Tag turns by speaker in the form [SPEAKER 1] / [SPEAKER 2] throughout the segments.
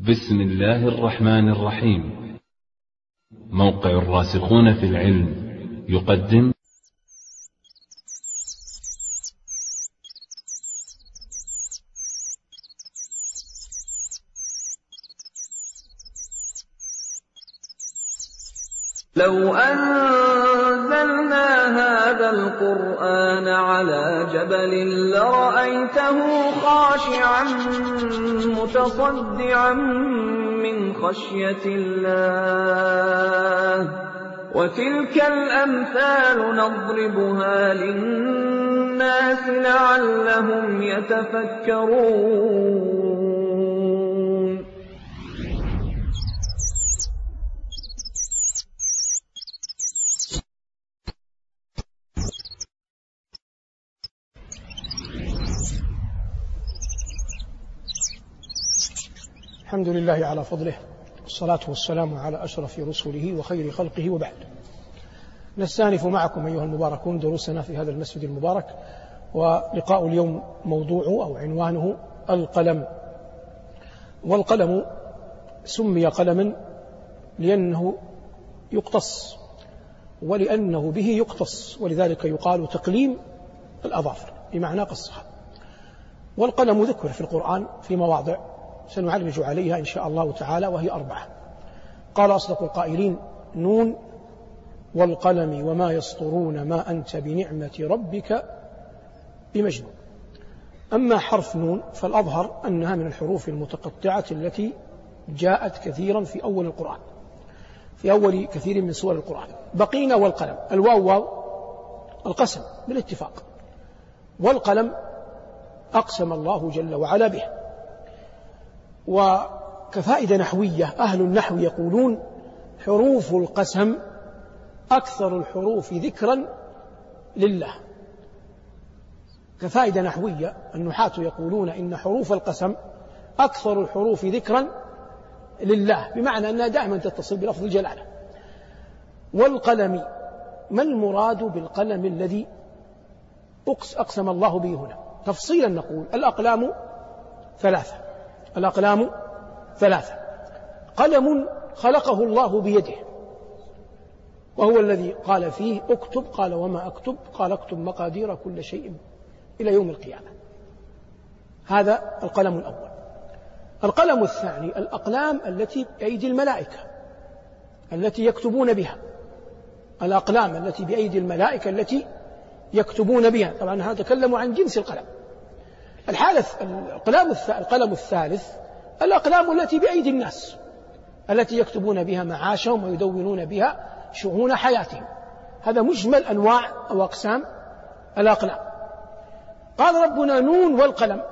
[SPEAKER 1] بسم الله الرحمن الرحيم. موقع الراسخون في العلم يقدم.
[SPEAKER 2] لو أنزلنا جبل لرأيته خاشعا متصدعا من خشية الله. وتلك الأمثال نضربها للناس لعلهم يتفكرون.
[SPEAKER 3] الحمد لله على فضله والصلاة والسلام على أشرف رسله وخير خلقه وبعد. نستأنف معكم أيها المباركون دروسنا في هذا المسجد المبارك ولقاء اليوم موضوع أو عنوانه القلم. والقلم سمي قلما لأنه يقتص ولأنه به يقتص ولذلك يقال تقليم الأظافر بمعنى قصها. والقلم ذكر في القرآن في مواضع سنعرج عليها إن شاء الله تعالى وهي أربعة. قال أصدق القائلين نون والقلم وما يسطرون ما أنت بنعمة ربك بمجنون. أما حرف نون فالأظهر أنها من الحروف المتقطعة التي جاءت كثيرا في أول القرآن في أول كثير من سور القرآن. بقينا والقلم. الواو واو القسم بالاتفاق. والقلم أقسم الله جل وعلا به. وكفائدة نحوية. أهل النحو يقولون حروف القسم أكثر الحروف ذكرا لله. كفائدة نحوية. النحاة يقولون إن حروف القسم أكثر الحروف ذكرا لله بمعنى أنها دائما تتصل بلفظ الجلالة. والقلم ما المراد بالقلم الذي أقسم الله به هنا؟ تفصيلا نقول الأقلام ثلاثة. الأقلام ثلاثة. قلم خلقه الله بيده. وهو الذي قال فيه اكتب قال وما اكتب قال اكتب مقادير كل شيء إلى يوم القيامة. هذا القلم الأول. القلم الثاني الأقلام التي بأيدي الملائكة التي يكتبون بها. الأقلام التي بأيدي الملائكة التي يكتبون بها. طبعا هذا تكلموا عن جنس القلم. الحالة القلم القلم الثالث الأقلام التي بأيدي الناس التي يكتبون بها معاشهم ويدونون بها شؤون حياتهم. هذا مجمل أنواع أو أقسام الأقلام. قال ربنا نون والقلم.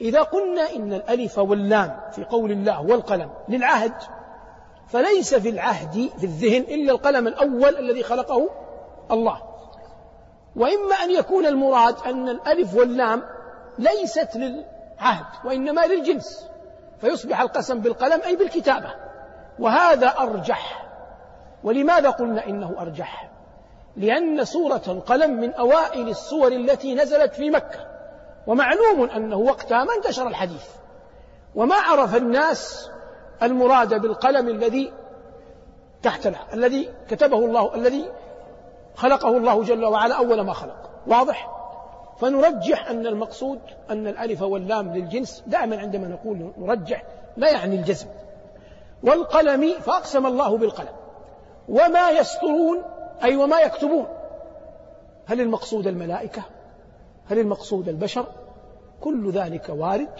[SPEAKER 3] إذا قلنا إن الألف واللام في قول الله والقلم للعهد فليس في العهد في الذهن إلا القلم الأول الذي خلقه الله. وإما أن يكون المراد أن الألف واللام ليست للعهد وإنما للجنس. فيصبح القسم بالقلم أي بالكتابة. وهذا أرجح. ولماذا قلنا إنه أرجح؟ لأن سورة القلم من أوائل السور التي نزلت في مكة. ومعلوم أنه وقتها ما انتشر الحديث. وما عرف الناس المراد بالقلم الذي تحت الذي كتبه الله الذي خلقه الله جل وعلا أول ما خلق. واضح؟ فنرجح أن المقصود أن الألف واللام للجنس دائما عندما نقول نرجح لا يعني الجزم. والقلم فأقسم الله بالقلم. وما يسطرون أي وما يكتبون. هل المقصود الملائكة؟ هل المقصود البشر؟ كل ذلك وارد.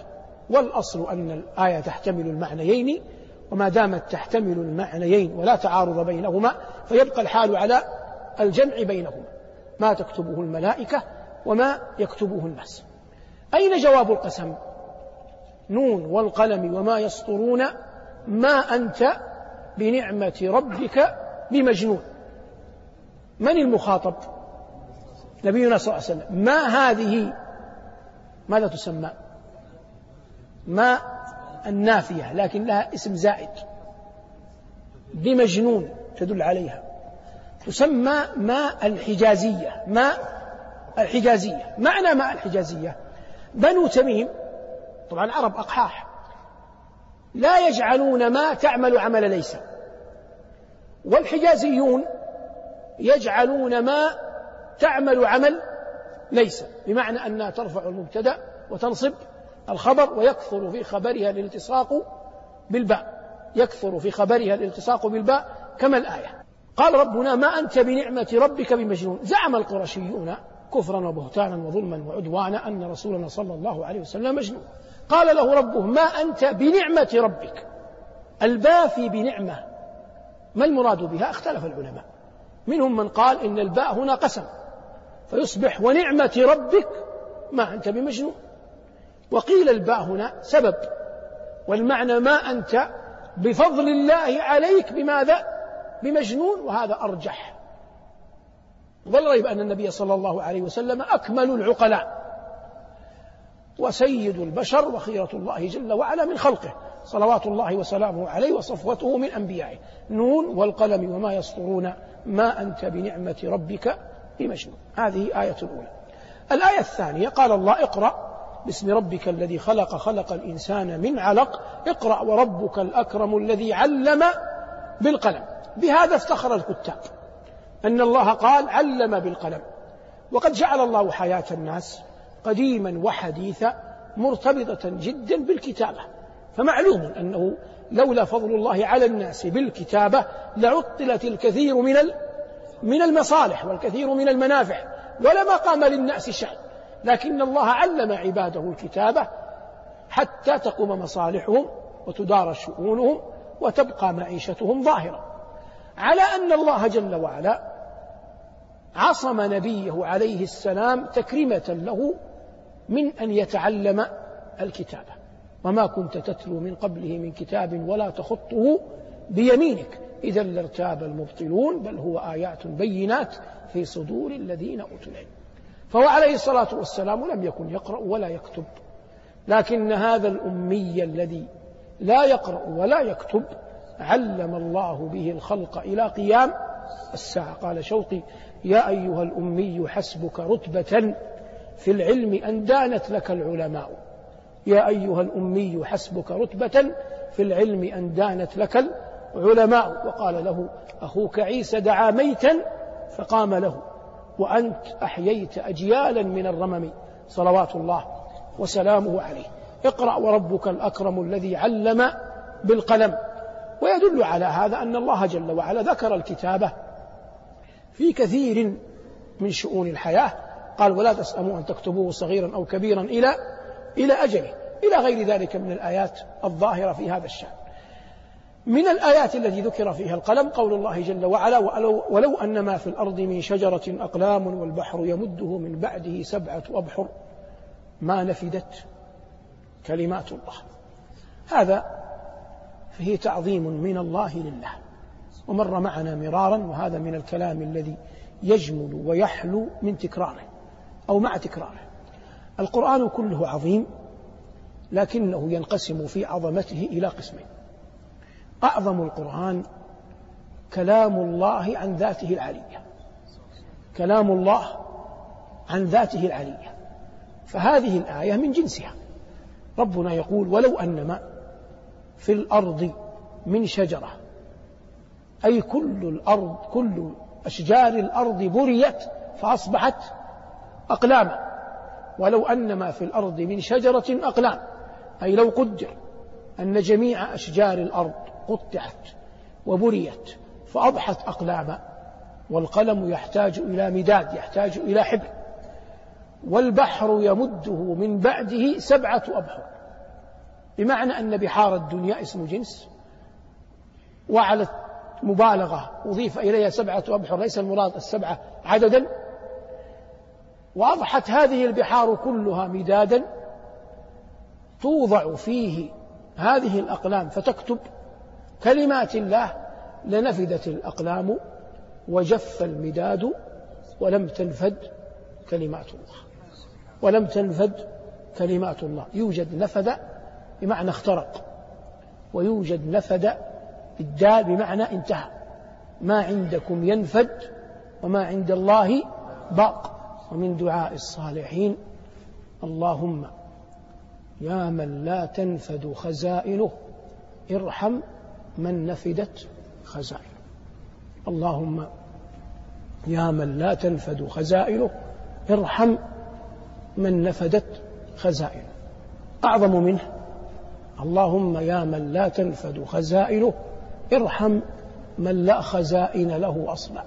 [SPEAKER 3] والأصل أن الآية تحتمل المعنيين وما دامت تحتمل المعنيين ولا تعارض بينهما فيبقى الحال على الجمع بينهما. ما تكتبه الملائكة وما يكتبه الناس. أين جواب القسم؟ نون والقلم وما يسطرون ما أنت بنعمة ربك بمجنون. من المخاطب؟ نبينا صلى الله عليه وسلم. ما هذه؟ ماذا تسمى؟ ما النافية لكن لها اسم زائد. بمجنون تدل عليها. تسمى ماء الحجازية ماء الحجازية. معنى ماء الحجازية؟ بنو تميم طبعا العرب أقحاح لا يجعلون ما تعمل عمل ليس. والحجازيون يجعلون ما تعمل عمل ليس بمعنى أنها ترفع المبتدأ وتنصب الخبر ويكثر في خبرها الالتصاق بالباء. يكثر في خبرها الالتصاق بالباء كما الآية. قال ربنا ما أنت بنعمة ربك بمجنون. زعم القرشيون كفرا وبهتانا وظلما وعدوانا أن رسولنا صلى الله عليه وسلم مجنون. قال له ربه ما أنت بنعمة ربك؟ الباء في بنعمة ما المراد بها؟ اختلف العلماء. منهم من قال إن الباء هنا قسم. فيصبح ونعمة ربك ما أنت بمجنون. وقيل الباء هنا سبب. والمعنى ما أنت بفضل الله عليك بماذا؟ بمجنون وهذا أرجح. ولا ريب أن النبي صلى الله عليه وسلم أكمل العقلاء وسيد البشر وخيرة الله جل وعلا من خلقه صلوات الله وسلامه عليه وصفوته من أنبيائه. نون والقلم وما يسطرون ما أنت بنعمة ربك بمجنون هذه آية الأولى. الآية الثانية قال الله اقرأ باسم ربك الذي خلق خلق الإنسان من علق. اقرأ وربك الأكرم الذي علم بالقلم. بهذا افتخر الكتاب. أن الله قال علم بالقلم. وقد جعل الله حياة الناس قديما وحديثا مرتبطة جدا بالكتابة. فمعلوم أنه لولا فضل الله على الناس بالكتابة لعطلت الكثير من من المصالح والكثير من المنافع ولما قام للناس شأن. لكن الله علم عباده الكتابة حتى تقوم مصالحهم وتدار شؤونهم وتبقى معيشتهم ظاهرة. على أن الله جل وعلا عصم نبيه عليه السلام تكريمة له من أن يتعلم الكتابة وما كنت تتلو من قبله من كتاب ولا تخطه بيمينك. إذا لارتاب المبطلون بل هو آيات بينات في صدور الذين أوتوا العلم. فهو عليه الصلاة والسلام لم يكن يقرأ ولا يكتب. لكن هذا الأمي الذي لا يقرأ ولا يكتب علم الله به الخلق إلى قيام الساعة. قال شوقي يا أيها الأمي حسبك رتبة في العلم أن دانت لك العلماء. يا أيها الأمي حسبك رتبة في العلم أن دانت لك العلماء. وقال له أخوك عيسى دعا ميتا فقام له وأنت أحييت أجيالا من الرمم. صلوات الله وسلامه عليه. اقرأ وربك الأكرم الذي علم بالقلم. ويدل على هذا أن الله جل وعلا ذكر الكتابة في كثير من شؤون الحياة. قال ولا تسأموا أن تكتبوه صغيرا أو كبيرا إلى إلى أجله. إلى غير ذلك من الآيات الظاهرة في هذا الشأن. من الآيات التي ذكر فيها القلم قول الله جل وعلا ولو, أن ما في الأرض من شجرة أقلام والبحر يمده من بعده سبعة أبحر ما نفدت كلمات الله. هذا فيه تعظيم من الله لله. ومر معنا مرارا وهذا من الكلام الذي يجمل ويحلو من تكراره أو مع تكراره. القرآن كله عظيم لكنه ينقسم في عظمته إلى قسمين. أعظم القرآن كلام الله عن ذاته العلية. كلام الله عن ذاته العلية. فهذه الآية من جنسها. ربنا يقول ولو أن ما في الأرض من شجرة أي كل الأرض كل أشجار الأرض بريت فأصبحت أقلاما ولو أن ما في الأرض من شجرة أقلام. أي لو قدر أن جميع أشجار الأرض قطعت وبريت فأضحت أقلاما والقلم يحتاج إلى مداد يحتاج إلى حبر والبحر يمده من بعده سبعة أبحر. بمعنى أن بحار الدنيا اسم جنس وعلى مبالغة أضيف إليها سبعة أبحر ليس المراد السبعة عددا. وأضحت هذه البحار كلها مدادا توضع فيه هذه الأقلام فتكتب كلمات الله لنفدت الأقلام وجف المداد ولم تنفد كلمات الله. ولم تنفد كلمات الله. يوجد نفد بمعنى اخترق. ويوجد نفد بالدال بمعنى انتهى. ما عندكم ينفد وما عند الله باق. ومن دعاء الصالحين اللهم يا من لا تنفد خزائنه ارحم من نفدت خزائنه. اللهم يا من لا تنفد خزائنه ارحم من نفدت خزائنه. أعظم منه اللهم يا من لا تنفد خزائنه ارحم من لا خزائن له أصلا.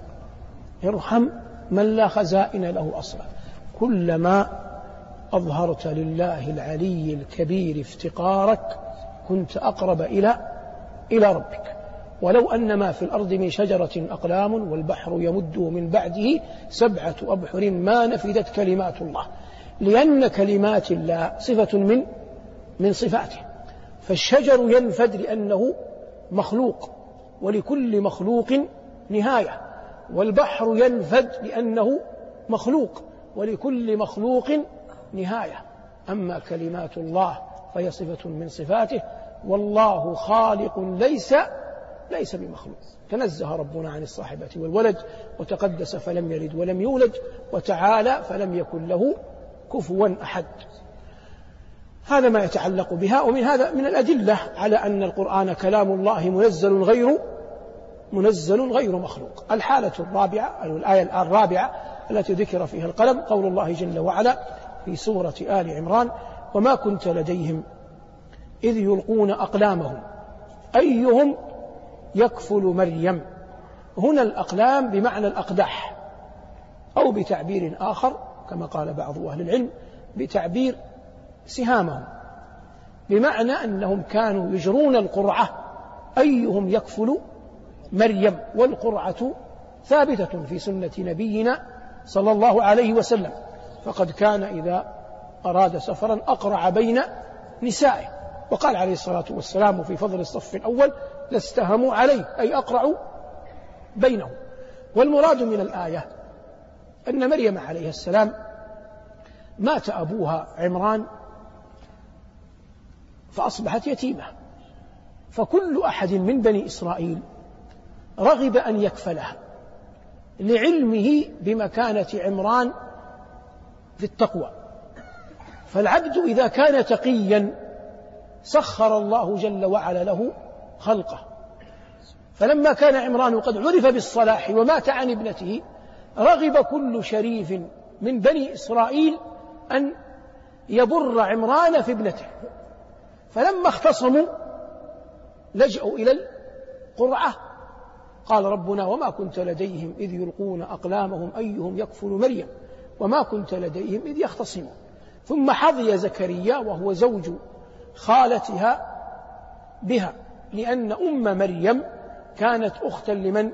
[SPEAKER 3] ارحم من لا خزائن له أصلا. كلما أظهرت لله العلي الكبير افتقارك كنت أقرب إلى إلى ربك. ولو أن ما في الأرض من شجرة أقلام والبحر يمده من بعده سبعة أبحر ما نفدت كلمات الله. لأن كلمات الله صفة من من صفاته. فالشجر ينفد لأنه مخلوق ولكل مخلوق نهاية. والبحر ينفد لأنه مخلوق ولكل مخلوق نهاية. أما كلمات الله فهي صفة من صفاته. والله خالق ليس ليس بمخلوق. تنزه ربنا عن الصاحبة والولد وتقدس فلم يلد ولم يولد وتعالى فلم يكن له كفوا أحد. هذا ما يتعلق بها ومن هذا من الأدلة على أن القرآن كلام الله منزل غير منزل غير مخلوق. الحالة الرابعة أو الآية الرابعة التي ذكر فيها القلم قول الله جل وعلا في سورة آل عمران وما كنت لديهم إذ يلقون أقلامهم. أيهم يكفل مريم؟ هنا الأقلام بمعنى الأقداح أو بتعبير آخر كما قال بعض أهل العلم بتعبير سهامهم. بمعنى أنهم كانوا يجرون القرعة. أيهم يكفل مريم والقرعة ثابتة في سنة نبينا صلى الله عليه وسلم. فقد كان إذا أراد سفرا أقرع بين نسائه. وقال عليه الصلاة والسلام في فضل الصف الأول لاستهموا عليه أي أقرعوا بينهم. والمراد من الآية أن مريم عليه السلام مات أبوها عمران فأصبحت يتيمة. فكل أحد من بني إسرائيل رغب أن يكفلها لعلمه بمكانة عمران في التقوى. فالعبد إذا كان تقيا سخر الله جل وعلا له خلقه. فلما كان عمران قد عرف بالصلاح ومات عن ابنته رغب كل شريف من بني إسرائيل أن يبر عمران في ابنته. فلما اختصموا لجأوا إلى القرعة. قال ربنا وما كنت لديهم إذ يلقون أقلامهم أيهم يكفل مريم؟ وما كنت لديهم إذ يختصمون. ثم حظي زكريا وهو زوج خالتها بها لأن أم مريم كانت أختا لمن؟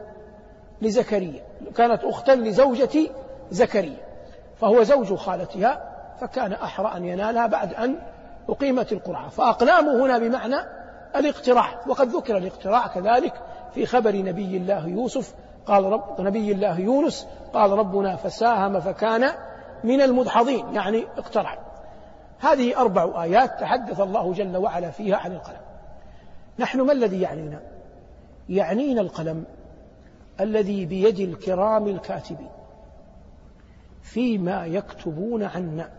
[SPEAKER 3] لزكريا. كانت أختا لزوجة زكريا فهو زوج خالتها فكان أحرى أن ينالها بعد أن أقيمت القرعة فأقلامه هنا بمعنى الاقتراع وقد ذكر الاقتراع كذلك في خبر نبي الله يوسف قال رب نبي الله يونس قال ربنا فساهم فكان من المدحضين يعني اقترع. هذه أربع آيات تحدث الله جل وعلا فيها عن القلم. نحن ما الذي يعنينا؟ يعنينا القلم الذي بيد الكرام الكاتبين فيما يكتبون عنا.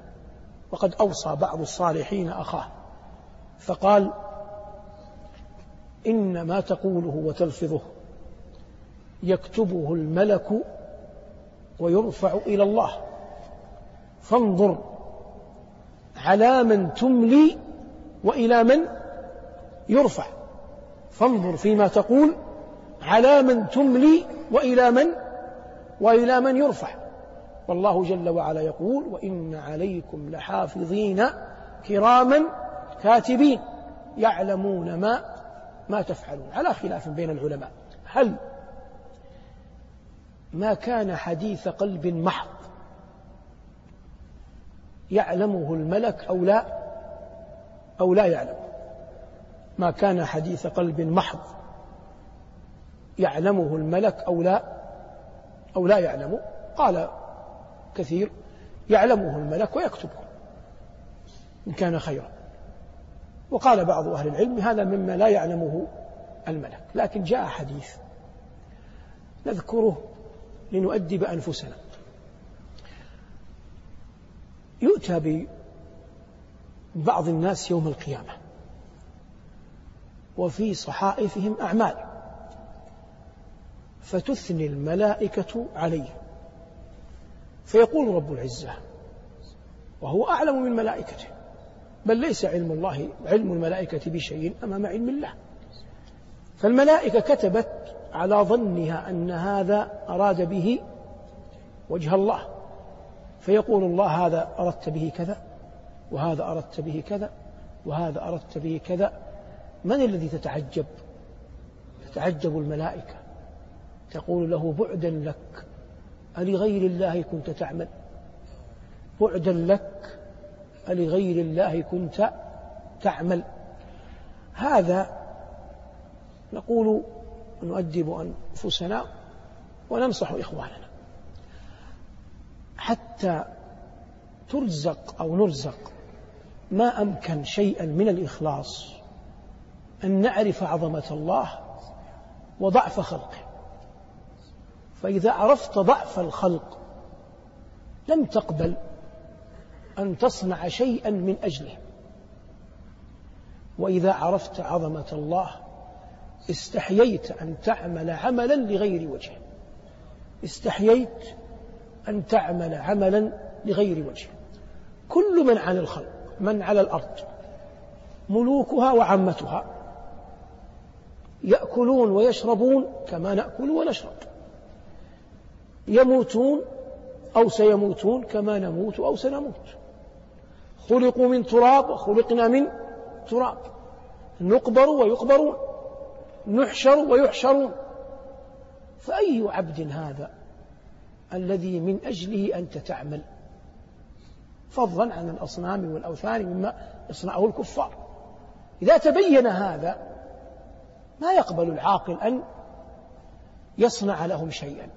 [SPEAKER 3] وقد أوصى بعض الصالحين أخاه فقال إن ما تقوله وتلفظه يكتبه الملك ويرفع إلى الله. فانظر على من تملي وإلى من يرفع. فانظر فيما تقول على من تملي وإلى من وإلى من يرفع. والله جل وعلا يقول وإن عليكم لحافظين كراما كاتبين يعلمون ما ما تفعلون. على خلاف بين العلماء هل ما كان حديث قلب محض يعلمه الملك أو لا؟ أو لا يعلم. ما كان حديث قلب محض يعلمه الملك أو لا؟ أو لا يعلم. قال كثير يعلمه الملك ويكتبه إن كان خيرا. وقال بعض أهل العلم هذا مما لا يعلمه الملك لكن جاء حديث نذكره لنؤدب أنفسنا. يؤتى ببعض الناس يوم القيامة وفي صحائفهم أعمال فتثني الملائكة عليه فيقول رب العزة وهو أعلم من ملائكته. بل ليس علم الله علم الملائكة بشيء أمام علم الله. فالملائكة كتبت على ظنها أن هذا أراد به وجه الله. فيقول الله هذا أردت به كذا وهذا أردت به كذا وهذا أردت به كذا. من الذي تتعجب؟ تتعجب الملائكة. تقول له بعدا لك. ألغير الله كنت تعمل. بعدا لك ألغير الله كنت تعمل. هذا نقول نؤدب أنفسنا وننصح إخواننا. حتى ترزق أو نرزق ما أمكن شيئا من الإخلاص أن نعرف عظمة الله وضعف خلقه. فإذا عرفت ضعف الخلق لم تقبل أن تصنع شيئا من أجله. وإذا عرفت عظمة الله استحييت أن تعمل عملا لغير وجه. استحييت أن تعمل عملا لغير وجه. كل من عن الخلق من على الأرض ملوكها وعامتها يأكلون ويشربون كما نأكل ونشرب. يموتون أو سيموتون كما نموت أو سنموت. خلقوا من تراب وخلقنا من تراب. نقبر ويقبرون نحشر ويحشرون. فأي عبد هذا الذي من أجله أنت تعمل؟ فضلا عن الأصنام والأوثان مما يصنعه الكفار. إذا تبين هذا ما يقبل العاقل أن يصنع لهم شيئا.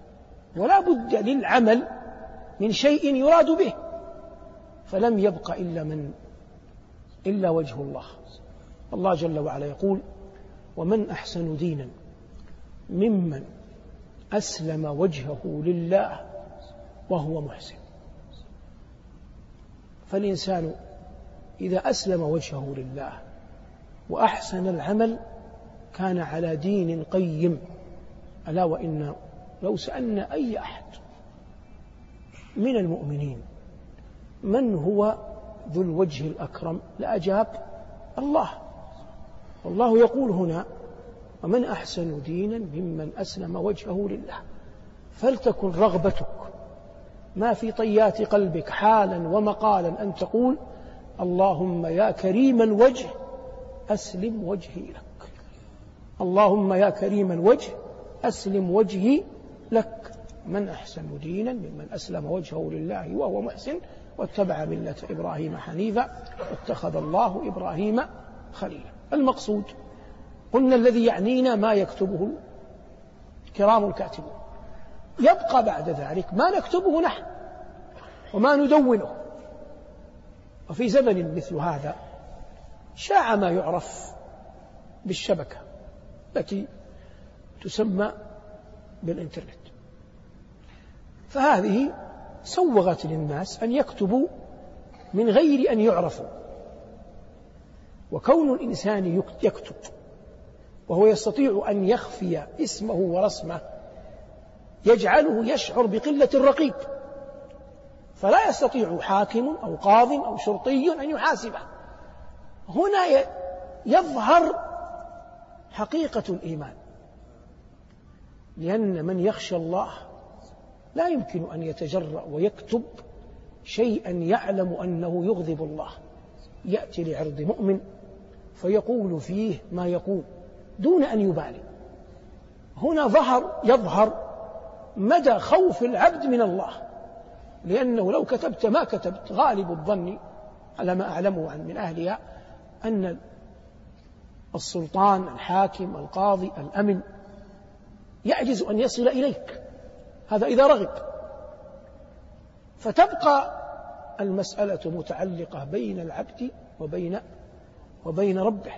[SPEAKER 3] ولا بد للعمل من شيء يراد به فلم يبق إلا من إلا وجه الله. الله جل وعلا يقول ومن أحسن دينا ممن أسلم وجهه لله وهو محسن. فالإنسان إذا أسلم وجهه لله وأحسن العمل كان على دين قيم. ألا وإن لو سألنا أي أحد من المؤمنين من هو ذو الوجه الأكرم لأجاب الله. والله يقول هنا ومن أحسن دينا ممن أسلم وجهه لله. فلتكن رغبتك ما في طيات قلبك حالا ومقالا أن تقول اللهم يا كريم الوجه أسلم وجهي لك. اللهم يا كريم الوجه أسلم وجهي لك من أحسن دينا ممن أسلم وجهه لله وهو محسن واتبع ملة إبراهيم حنيفا واتخذ الله إبراهيم خليلا. المقصود قلنا الذي يعنينا ما يكتبه الكرام الكاتبون. يبقى بعد ذلك ما نكتبه نحن وما ندونه. وفي زمن مثل هذا شاع ما يعرف بالشبكة التي تسمى بالإنترنت. فهذه سوغت للناس أن يكتبوا من غير أن يعرفوا. وكون الإنسان يكتب وهو يستطيع أن يخفي اسمه ورسمه يجعله يشعر بقلة الرقيب. فلا يستطيع حاكم أو قاض أو شرطي أن يحاسبه. هنا يظهر حقيقة الإيمان. لأن من يخشى الله لا يمكن أن يتجرأ ويكتب شيئا يعلم أنه يغضب الله. يأتي لعرض مؤمن فيقول فيه ما يقول دون أن يبالي. هنا ظهر يظهر مدى خوف العبد من الله لأنه لو كتبت ما كتبت غالب الظن على ما أعلمه عن من أهلها أن السلطان الحاكم القاضي الأمن يعجز أن يصل إليك. هذا إذا رغب. فتبقى المسألة متعلقة بين العبد وبين وبين ربه.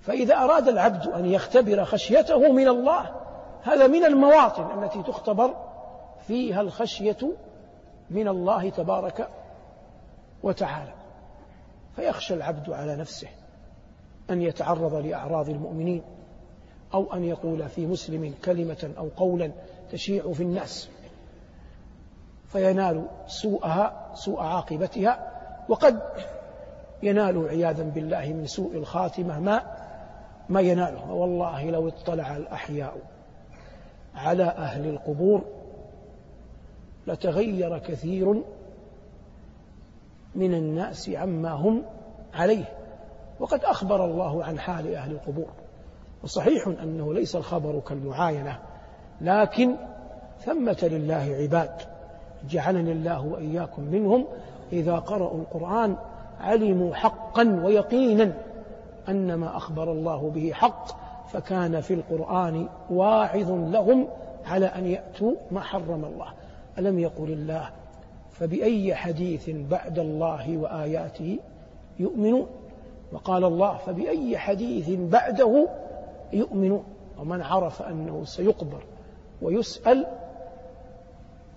[SPEAKER 3] فإذا أراد العبد أن يختبر خشيته من الله هذا من المواطن التي تختبر فيها الخشية من الله تبارك وتعالى. فيخشى العبد على نفسه أن يتعرض لأعراض المؤمنين أو أن يقول في مسلم كلمة أو قولا تشيع في الناس فينال سوءها سوء عاقبتها وقد ينال عياذا بالله من سوء الخاتمة ما ما يناله والله لو اطلع الأحياء على أهل القبور لتغير كثير من الناس عما هم عليه. وقد أخبر الله عن حال أهل القبور وصحيح أنه ليس الخبر كالمعاينة لكن ثمة لله عباد. جعلني الله وإياكم منهم. إذا قرأوا القرآن علموا حقا ويقينا أن ما أخبر الله به حق فكان في القرآن واعظ لهم على أن يأتوا ما حرم الله. ألم يقل الله فبأي حديث بعد الله وآياته يؤمنون؟ وقال الله فبأي حديث بعده يؤمنون؟ ومن عرف أنه سيقبر ويسأل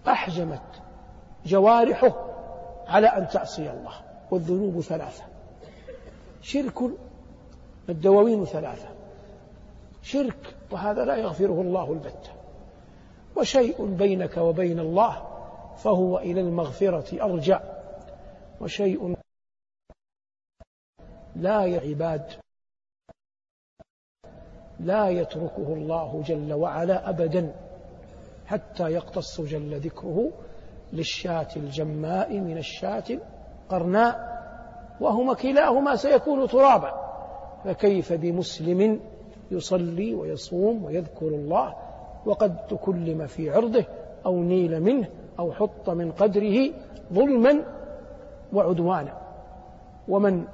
[SPEAKER 3] أحجمت جوارحه على أن تعصي الله والذنوب ثلاثة. شرك الدواوين ثلاثة. شرك وهذا لا يغفره الله البتة. وشيء بينك وبين الله فهو إلى المغفرة أرجع. وشيء لا يعباد لا يتركه الله جل وعلا أبدا. حتى يقتص جل ذكره للشاة الجماء من الشاة القرناء وهما كلاهما سيكون ترابا. فكيف بمسلم يصلي ويصوم ويذكر الله وقد تكلم في عرضه أو نيل منه أو حط من قدره ظلما وعدوانا. ومن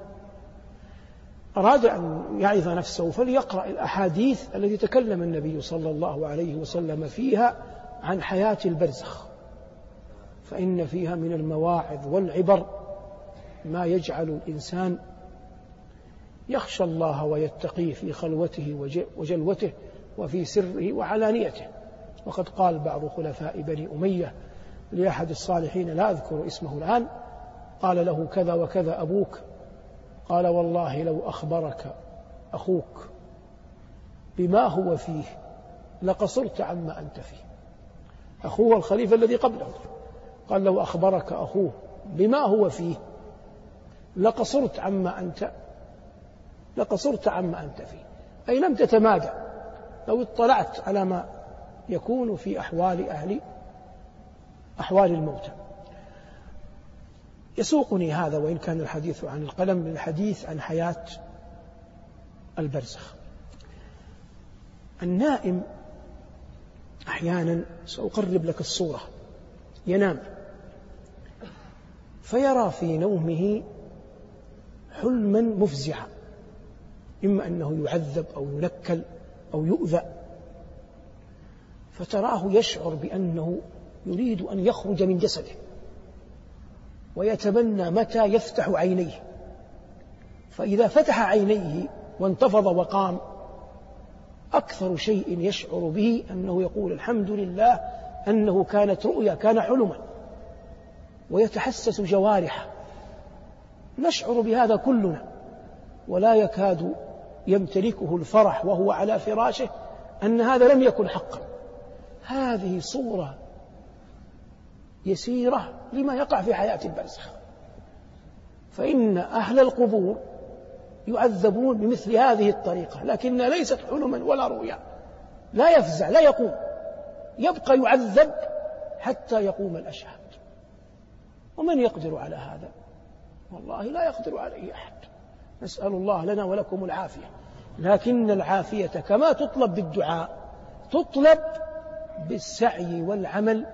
[SPEAKER 3] أراد أن يعظ نفسه فليقرأ الأحاديث التي تكلم النبي صلى الله عليه وسلم فيها عن حياة البرزخ. فإن فيها من المواعظ والعبر ما يجعل الإنسان يخشى الله ويتقيه في خلوته وجلوته وفي سره وعلانيته. وقد قال بعض خلفاء بني أمية لأحد الصالحين لا أذكر اسمه الآن قال له كذا وكذا أبوك. قال والله لو أخبرك أخوك بما هو فيه لقصرت عما أنت فيه. أخوه الخليفة الذي قبله. قال لو أخبرك أخوه بما هو فيه. لقصرت عما أنت لقصرت عما أنت فيه. أي لم تتمادى. لو اطلعت على ما يكون في أحوال أهل أحوال الموتى يسوقني هذا وإن كان الحديث عن القلم للحديث عن حياة البرزخ. النائم أحيانا سأقرب لك الصورة. ينام. فيرى في نومه حلما مفزعا. إما أنه يعذب أو ينكل أو يؤذى. فتراه يشعر بأنه يريد أن يخرج من جسده. ويتمنى متى يفتح عينيه. فإذا فتح عينيه وانتفض وقام أكثر شيء يشعر به أنه يقول الحمد لله أنه كانت رؤيا كان حلما. ويتحسس جوارحه. نشعر بهذا كلنا. ولا يكاد يمتلكه الفرح وهو على فراشه أن هذا لم يكن حقا. هذه صورة يسيرة لما يقع في حياة البرزخ فإن أهل القبور يعذبون بمثل هذه الطريقة لكنها ليست حلما ولا رؤيا. لا يفزع لا يقوم. يبقى يعذب حتى يقوم الأشهاد. ومن يقدر على هذا؟ والله لا يقدر عليه أحد. نسأل الله لنا ولكم العافية. لكن العافية كما تطلب بالدعاء تطلب بالسعي والعمل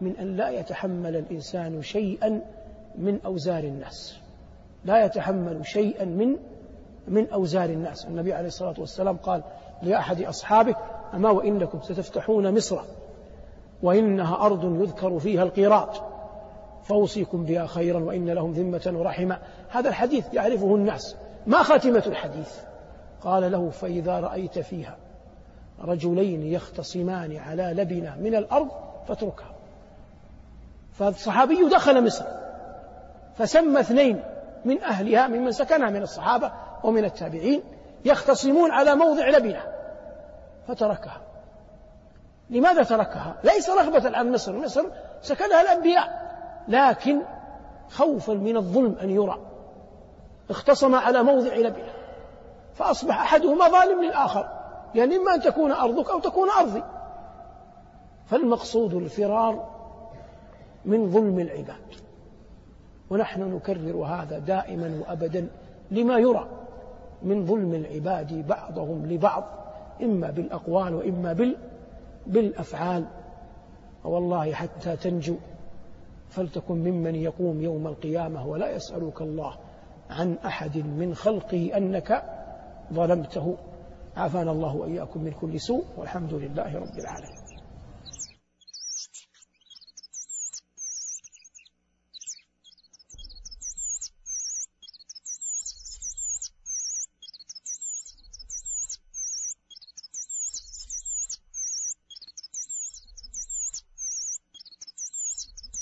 [SPEAKER 3] من أن لا يتحمل الإنسان شيئا من أوزار الناس. لا يتحمل شيئا من من أوزار الناس. النبي عليه الصلاة والسلام قال لأحد أصحابه أما وإنكم ستفتحون مصر وإنها أرض يذكر فيها القيراط. فأوصيكم بها خيرا وإن لهم ذمة ورحمة. هذا الحديث يعرفه الناس. ما خاتمة الحديث؟ قال له فإذا رأيت فيها رجلين يختصمان على لبنة من الأرض فاتركها. فالصحابي دخل مصر فسمى اثنين من أهلها ممن سكنها من الصحابة ومن التابعين يختصمون على موضع لبنة فتركها. لماذا تركها؟ ليس رغبة عن مصر مصر سكنها الأنبياء لكن خوفا من الظلم أن يرى. اختصم على موضع لبنة فأصبح أحدهما ظالم للآخر يعني إما أن تكون أرضك أو تكون أرضي. فالمقصود الفرار من ظلم العباد ونحن نكرر هذا دائما وأبدا لما يرى. من ظلم العباد بعضهم لبعض إما بالأقوال وإما بال بالأفعال. والله حتى تنجو فلتكن ممن يقوم يوم القيامة ولا يسألك الله عن أحد من خلقه أنك ظلمته. عافانا الله وإياكم من كل سوء والحمد لله رب العالمين.